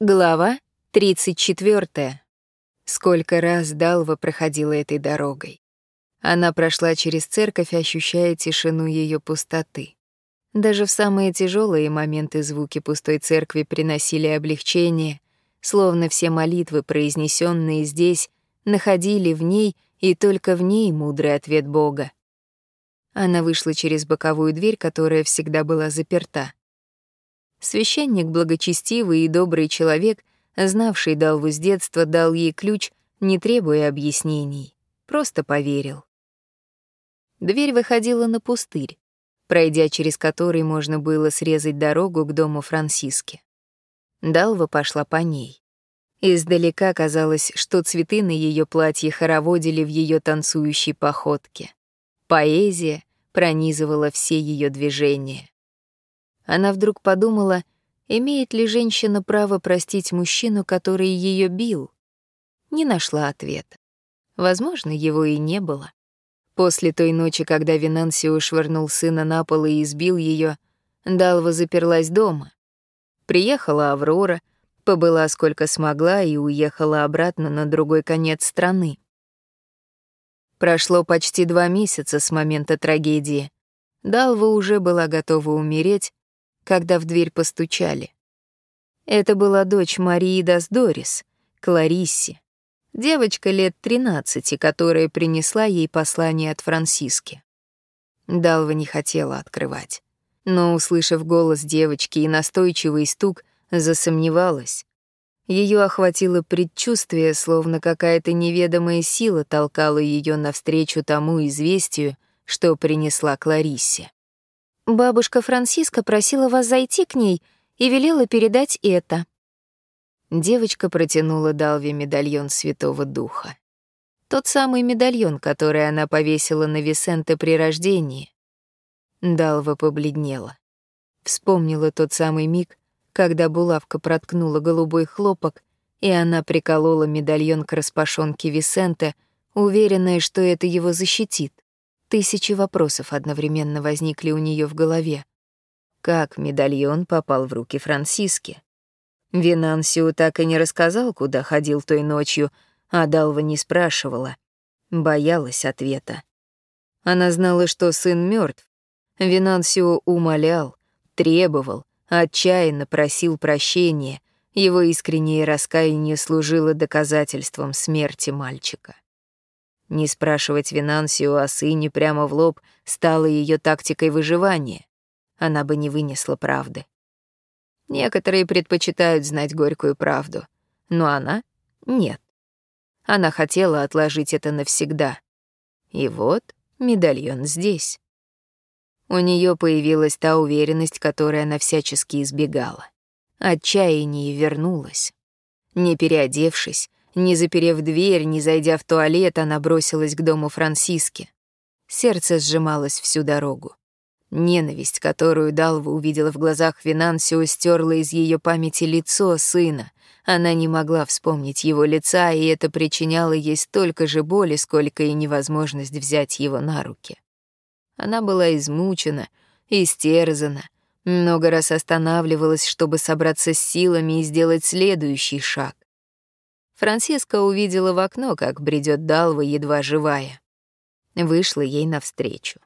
Глава 34. Сколько раз Далва проходила этой дорогой. Она прошла через церковь, ощущая тишину ее пустоты. Даже в самые тяжелые моменты звуки пустой церкви приносили облегчение, словно все молитвы, произнесенные здесь, находили в ней и только в ней мудрый ответ Бога. Она вышла через боковую дверь, которая всегда была заперта. Священник, благочестивый и добрый человек, знавший Далву с детства, дал ей ключ, не требуя объяснений, просто поверил. Дверь выходила на пустырь, пройдя через который можно было срезать дорогу к дому Франциски. Далва пошла по ней. Издалека казалось, что цветы на ее платье хороводили в ее танцующей походке. Поэзия пронизывала все ее движения. Она вдруг подумала, имеет ли женщина право простить мужчину, который ее бил. Не нашла ответа. Возможно, его и не было. После той ночи, когда Винансио швырнул сына на пол и избил ее, Далва заперлась дома. Приехала Аврора, побыла сколько смогла и уехала обратно на другой конец страны. Прошло почти два месяца с момента трагедии. Далва уже была готова умереть, когда в дверь постучали. Это была дочь Марии Даздорис, Кларисси, девочка лет 13, которая принесла ей послание от Франциски. Далва не хотела открывать, но, услышав голос девочки и настойчивый стук, засомневалась. Ее охватило предчувствие, словно какая-то неведомая сила толкала ее навстречу тому известию, что принесла Клариссе. Бабушка Франциска просила вас зайти к ней и велела передать это. Девочка протянула Далве медальон Святого Духа. Тот самый медальон, который она повесила на Висенте при рождении. Далва побледнела. Вспомнила тот самый миг, когда булавка проткнула голубой хлопок, и она приколола медальон к распашонке Висенте, уверенная, что это его защитит. Тысячи вопросов одновременно возникли у нее в голове. Как медальон попал в руки Франциски? Винансио так и не рассказал, куда ходил той ночью, а Далва не спрашивала. Боялась ответа. Она знала, что сын мертв. Винансио умолял, требовал, отчаянно просил прощения. Его искреннее раскаяние служило доказательством смерти мальчика. Не спрашивать Винансию о сыне прямо в лоб стало ее тактикой выживания. Она бы не вынесла правды. Некоторые предпочитают знать горькую правду, но она — нет. Она хотела отложить это навсегда. И вот медальон здесь. У нее появилась та уверенность, которой она всячески избегала. Отчаяние вернулось. Не переодевшись, не заперев дверь, не зайдя в туалет, она бросилась к дому Франциски. Сердце сжималось всю дорогу. Ненависть, которую Далва увидела в глазах Финансио, стерла из ее памяти лицо сына. Она не могла вспомнить его лица, и это причиняло ей столько же боли, сколько и невозможность взять его на руки. Она была измучена, истерзана, много раз останавливалась, чтобы собраться с силами и сделать следующий шаг. Франциска увидела в окно, как бредет Далва, едва живая. Вышла ей навстречу.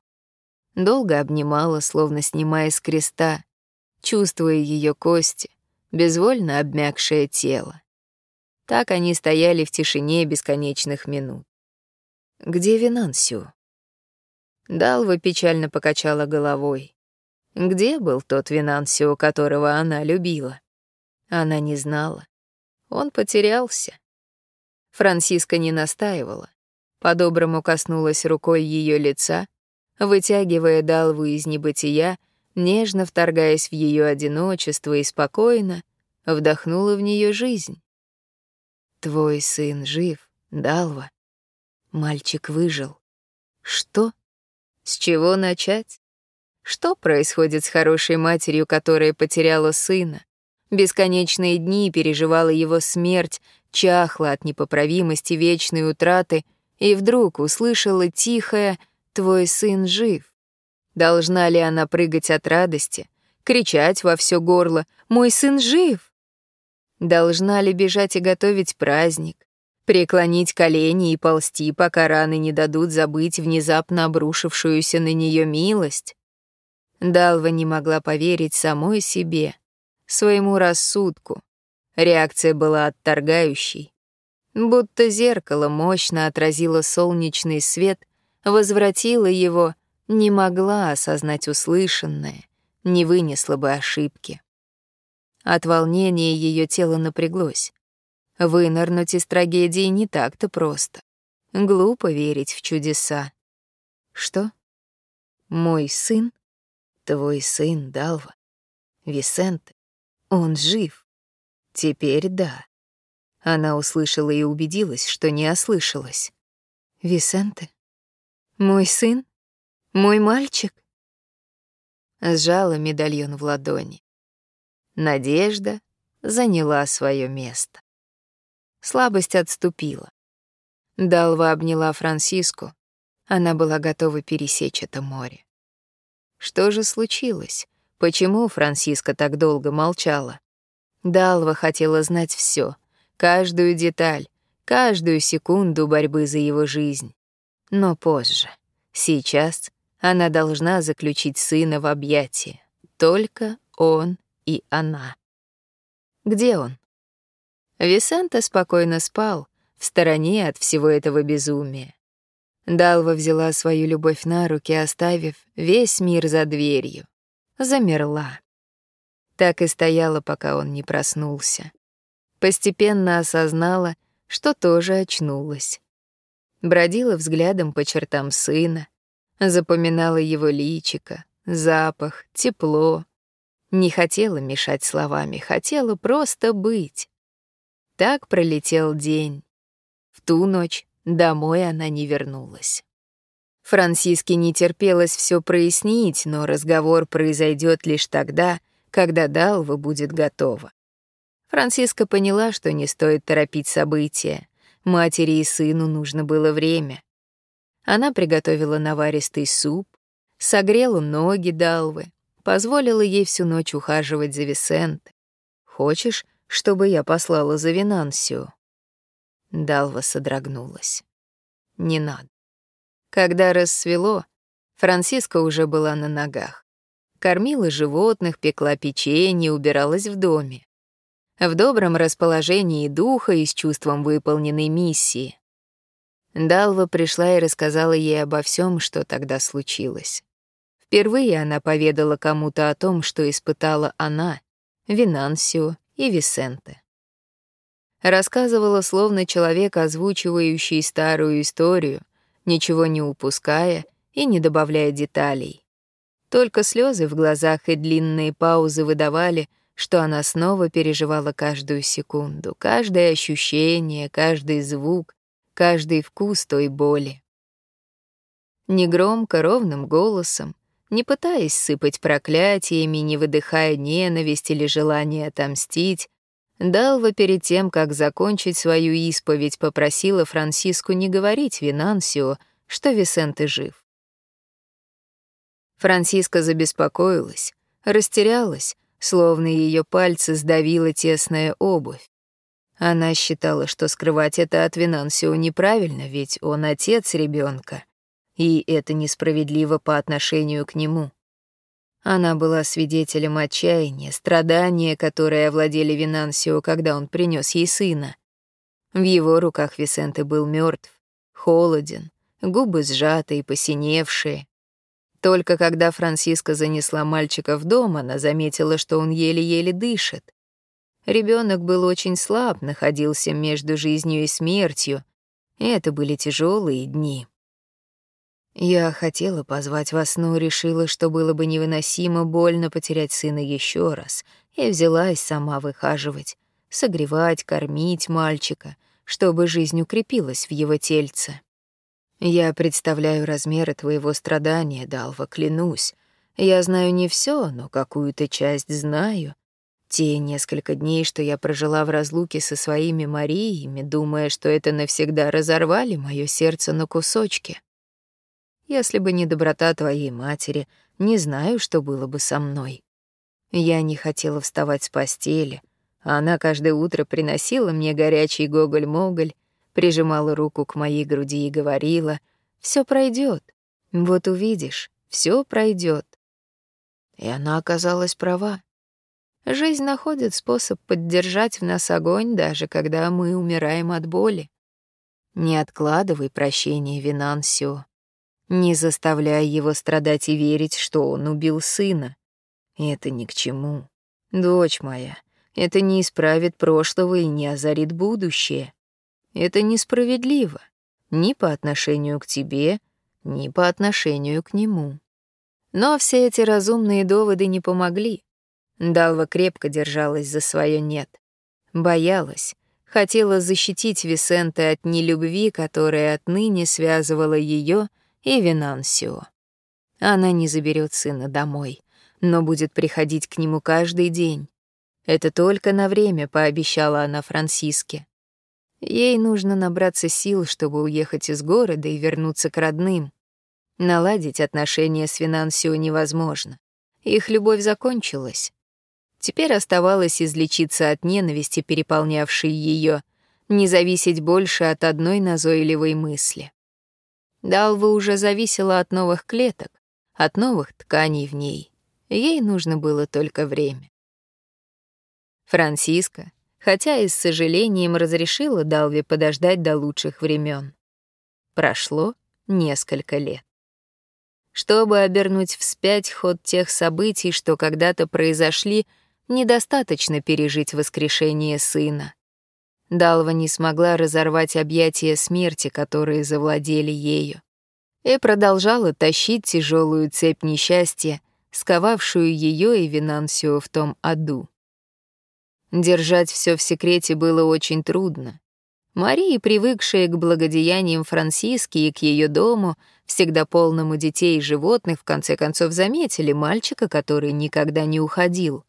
Долго обнимала, словно снимая с креста, чувствуя ее кости, безвольно обмякшее тело. Так они стояли в тишине бесконечных минут. «Где Винансио?» Далва печально покачала головой. Где был тот Винансио, которого она любила? Она не знала. Он потерялся. Франциска не настаивала. По-доброму коснулась рукой ее лица, вытягивая Далву из небытия, нежно вторгаясь в ее одиночество и спокойно вдохнула в нее жизнь. «Твой сын жив, Далва. Мальчик выжил. Что? С чего начать? Что происходит с хорошей матерью, которая потеряла сына? Бесконечные дни переживала его смерть, чахла от непоправимости вечной утраты и вдруг услышала тихое «Твой сын жив». Должна ли она прыгать от радости, кричать во все горло «Мой сын жив»? Должна ли бежать и готовить праздник? Преклонить колени и ползти, пока раны не дадут забыть внезапно обрушившуюся на нее милость? Далва не могла поверить самой себе, своему рассудку. Реакция была отторгающей. Будто зеркало мощно отразило солнечный свет, возвратило его, не могла осознать услышанное, не вынесла бы ошибки. От волнения ее тело напряглось. Вынырнуть из трагедии не так-то просто. Глупо верить в чудеса. Что? Мой сын? Твой сын, Далва. Висенте. Он жив. Теперь да. Она услышала и убедилась, что не ослышалась. Висенте? Мой сын? Мой мальчик? Сжала медальон в ладони. Надежда заняла свое место. Слабость отступила. Далва обняла Франциску. Она была готова пересечь это море. Что же случилось? Почему Франциска так долго молчала? Далва хотела знать все, каждую деталь, каждую секунду борьбы за его жизнь. Но позже. Сейчас она должна заключить сына в объятия. Только он и она. Где он? Висента спокойно спал, в стороне от всего этого безумия. Далва взяла свою любовь на руки, оставив весь мир за дверью. Замерла. Так и стояла, пока он не проснулся. Постепенно осознала, что тоже очнулась. Бродила взглядом по чертам сына, запоминала его личико, запах, тепло, не хотела мешать словами, хотела просто быть. Так пролетел день. В ту ночь домой она не вернулась. Франциске не терпелось все прояснить, но разговор произойдет лишь тогда, когда Далва будет готова. Франциска поняла, что не стоит торопить события. Матери и сыну нужно было время. Она приготовила наваристый суп, согрела ноги Далвы, позволила ей всю ночь ухаживать за Висенте. Хочешь, чтобы я послала за Винансию?» Далва содрогнулась. «Не надо». Когда рассвело, Франциска уже была на ногах. Кормила животных, пекла печенье, убиралась в доме. В добром расположении духа и с чувством выполненной миссии. Далва пришла и рассказала ей обо всем, что тогда случилось. Впервые она поведала кому-то о том, что испытала она, Винансио и Висенте. Рассказывала словно человек, озвучивающий старую историю, ничего не упуская и не добавляя деталей. Только слезы в глазах и длинные паузы выдавали, что она снова переживала каждую секунду, каждое ощущение, каждый звук, каждый вкус той боли. Негромко, ровным голосом, не пытаясь сыпать проклятиями, не выдыхая ненависть или желание отомстить, Далва перед тем, как закончить свою исповедь, попросила Франциску не говорить Винансио, что Висенте жив. Франциска забеспокоилась, растерялась, словно ее пальцы сдавила тесная обувь. Она считала, что скрывать это от Винансио неправильно, ведь он отец ребенка и это несправедливо по отношению к нему. Она была свидетелем отчаяния, страдания, которые овладели Винансио, когда он принес ей сына. В его руках Висенте был мертв, холоден, губы сжатые, и посиневшие. Только когда Франциска занесла мальчика в дом, она заметила, что он еле-еле дышит. Ребенок был очень слаб, находился между жизнью и смертью, и это были тяжелые дни. Я хотела позвать вас, но решила, что было бы невыносимо больно потерять сына еще раз, и взялась сама выхаживать, согревать, кормить мальчика, чтобы жизнь укрепилась в его тельце. Я представляю размеры твоего страдания, Далва, клянусь. Я знаю не все, но какую-то часть знаю. Те несколько дней, что я прожила в разлуке со своими Мариями, думая, что это навсегда разорвали мое сердце на кусочки. Если бы не доброта твоей матери, не знаю, что было бы со мной. Я не хотела вставать с постели, Она каждое утро приносила мне горячий гоголь-моголь, прижимала руку к моей груди и говорила, «Всё пройдёт. Вот увидишь, всё пройдёт». И она оказалась права. Жизнь находит способ поддержать в нас огонь, даже когда мы умираем от боли. Не откладывай прощение Винансио. Не заставляй его страдать и верить, что он убил сына. Это ни к чему. Дочь моя, это не исправит прошлого и не озарит будущее. Это несправедливо ни по отношению к тебе, ни по отношению к нему. Но все эти разумные доводы не помогли. Далва крепко держалась за свое «нет». Боялась, хотела защитить Висента от нелюбви, которая отныне связывала ее и Винансио. Она не заберет сына домой, но будет приходить к нему каждый день. Это только на время, пообещала она Франциске. Ей нужно набраться сил, чтобы уехать из города и вернуться к родным. Наладить отношения с Финансио невозможно. Их любовь закончилась. Теперь оставалось излечиться от ненависти, переполнявшей ее, не зависеть больше от одной назойливой мысли. Далва уже зависела от новых клеток, от новых тканей в ней. Ей нужно было только время. Франциска, хотя и с сожалением разрешила Далве подождать до лучших времен. Прошло несколько лет. Чтобы обернуть вспять ход тех событий, что когда-то произошли, недостаточно пережить воскрешение сына. Далва не смогла разорвать объятия смерти, которые завладели ею, и продолжала тащить тяжелую цепь несчастья, сковавшую ее и Винансио в том аду. Держать все в секрете было очень трудно. Мария, привыкшая к благодеяниям Франциски и к ее дому, всегда полному детей и животных, в конце концов заметили мальчика, который никогда не уходил.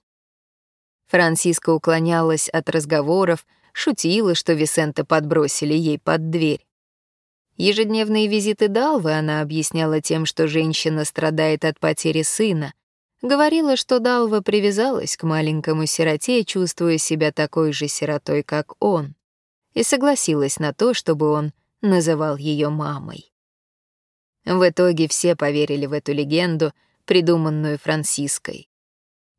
Франциска уклонялась от разговоров, шутила, что Висента подбросили ей под дверь. Ежедневные визиты Далвы она объясняла тем, что женщина страдает от потери сына. Говорила, что Далва привязалась к маленькому сироте, чувствуя себя такой же сиротой, как он, и согласилась на то, чтобы он называл ее мамой. В итоге все поверили в эту легенду, придуманную Франциской.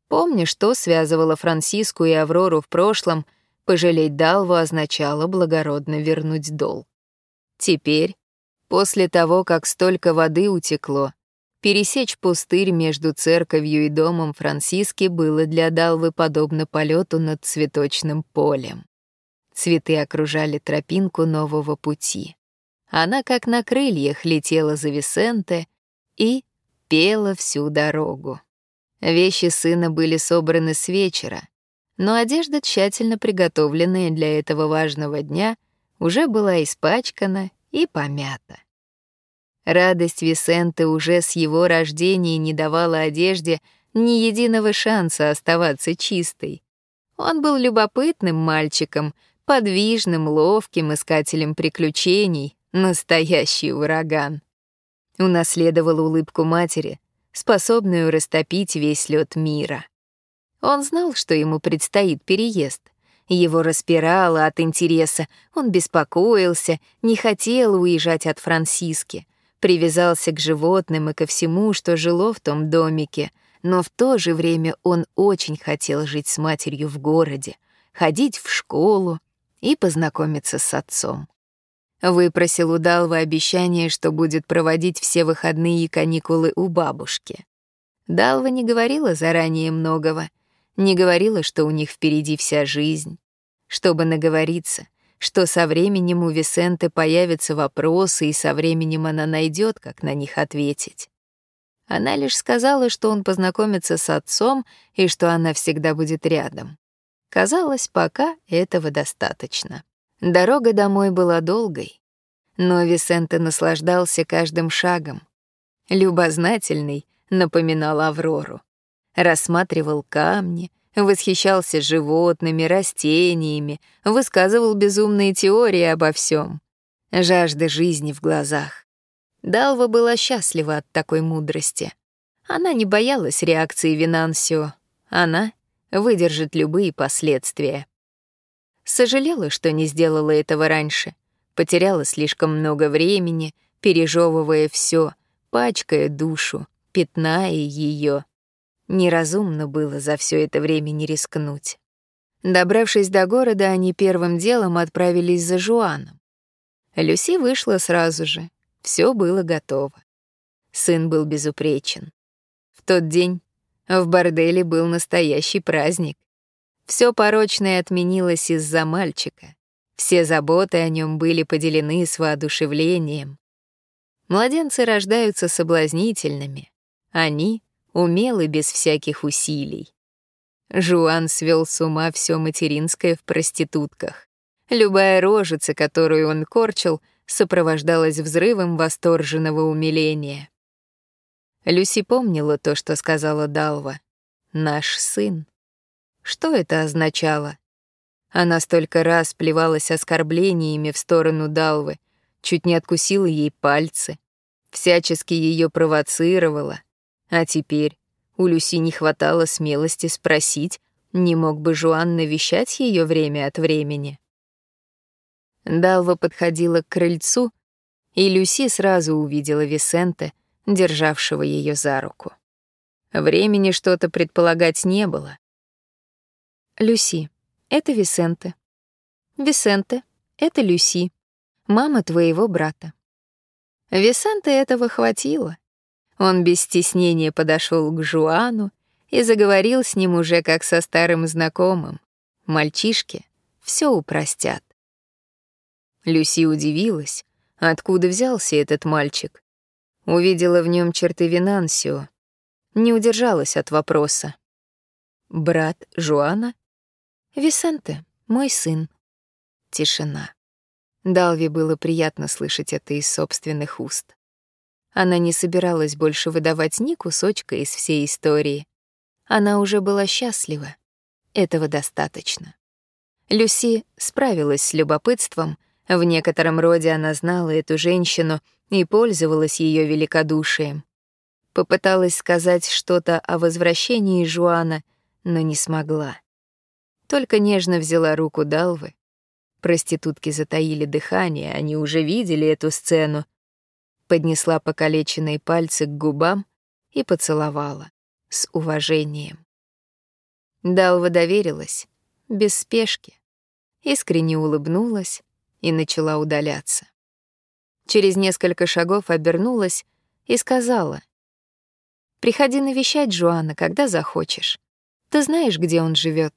Помня, что связывало Франциску и Аврору в прошлом, пожалеть Далву означало благородно вернуть долг. Теперь, после того, как столько воды утекло, пересечь пустырь между церковью и домом Франциски было для Далвы подобно полету над цветочным полем. Цветы окружали тропинку нового пути. Она как на крыльях летела за Висенте и пела всю дорогу. Вещи сына были собраны с вечера, но одежда, тщательно приготовленная для этого важного дня, уже была испачкана и помята. Радость Висенте уже с его рождения не давала одежде ни единого шанса оставаться чистой. Он был любопытным мальчиком, подвижным, ловким искателем приключений, настоящий ураган. Унаследовал улыбку матери, способную растопить весь лед мира. Он знал, что ему предстоит переезд. Его распирало от интереса, он беспокоился, не хотел уезжать от Франциски, привязался к животным и ко всему, что жило в том домике, но в то же время он очень хотел жить с матерью в городе, ходить в школу и познакомиться с отцом. Выпросил у Далвы обещание, что будет проводить все выходные и каникулы у бабушки. Далва не говорила заранее многого, не говорила, что у них впереди вся жизнь. Чтобы наговориться, что со временем у Висенты появятся вопросы, и со временем она найдет, как на них ответить. Она лишь сказала, что он познакомится с отцом и что она всегда будет рядом. Казалось, пока этого достаточно. Дорога домой была долгой, но Висенте наслаждался каждым шагом. Любознательный напоминал Аврору. Рассматривал камни, восхищался животными, растениями, высказывал безумные теории обо всем. Жажда жизни в глазах. Далва была счастлива от такой мудрости. Она не боялась реакции Винансио. Она выдержит любые последствия. Сожалела, что не сделала этого раньше, потеряла слишком много времени, пережевывая все, пачкая душу, пятная ее. Неразумно было за все это время не рискнуть. Добравшись до города, они первым делом отправились за Жуаном. Люси вышла сразу же. Все было готово. Сын был безупречен. В тот день в борделе был настоящий праздник. Все порочное отменилось из-за мальчика. Все заботы о нем были поделены с воодушевлением. Младенцы рождаются соблазнительными. Они умелы без всяких усилий. Жуан свел с ума все материнское в проститутках. Любая рожица, которую он корчил, сопровождалась взрывом восторженного умиления. Люси помнила то, что сказала Далва. «Наш сын». Что это означало? Она столько раз плевалась оскорблениями в сторону Далвы, чуть не откусила ей пальцы, всячески ее провоцировала. А теперь у Люси не хватало смелости спросить, не мог бы Жуан навещать ее время от времени. Далва подходила к крыльцу, и Люси сразу увидела Висенте, державшего ее за руку. Времени что-то предполагать не было. Люси, это Висенте. Висенте, это Люси, мама твоего брата. Висенте этого хватило. Он без стеснения подошел к Жуану и заговорил с ним уже как со старым знакомым. Мальчишки все упростят. Люси удивилась, откуда взялся этот мальчик. Увидела в нем черты Винансио. Не удержалась от вопроса. «Брат Жуана?» «Висенте, мой сын». Тишина. Далви было приятно слышать это из собственных уст. Она не собиралась больше выдавать ни кусочка из всей истории. Она уже была счастлива. Этого достаточно. Люси справилась с любопытством. В некотором роде она знала эту женщину и пользовалась ее великодушием. Попыталась сказать что-то о возвращении Жуана, но не смогла. Только нежно взяла руку Далвы. Проститутки затаили дыхание, они уже видели эту сцену, поднесла покалеченные пальцы к губам и поцеловала с уважением. Далва доверилась, без спешки, искренне улыбнулась и начала удаляться. Через несколько шагов обернулась и сказала, «Приходи навещать Жуана, когда захочешь. Ты знаешь, где он живет.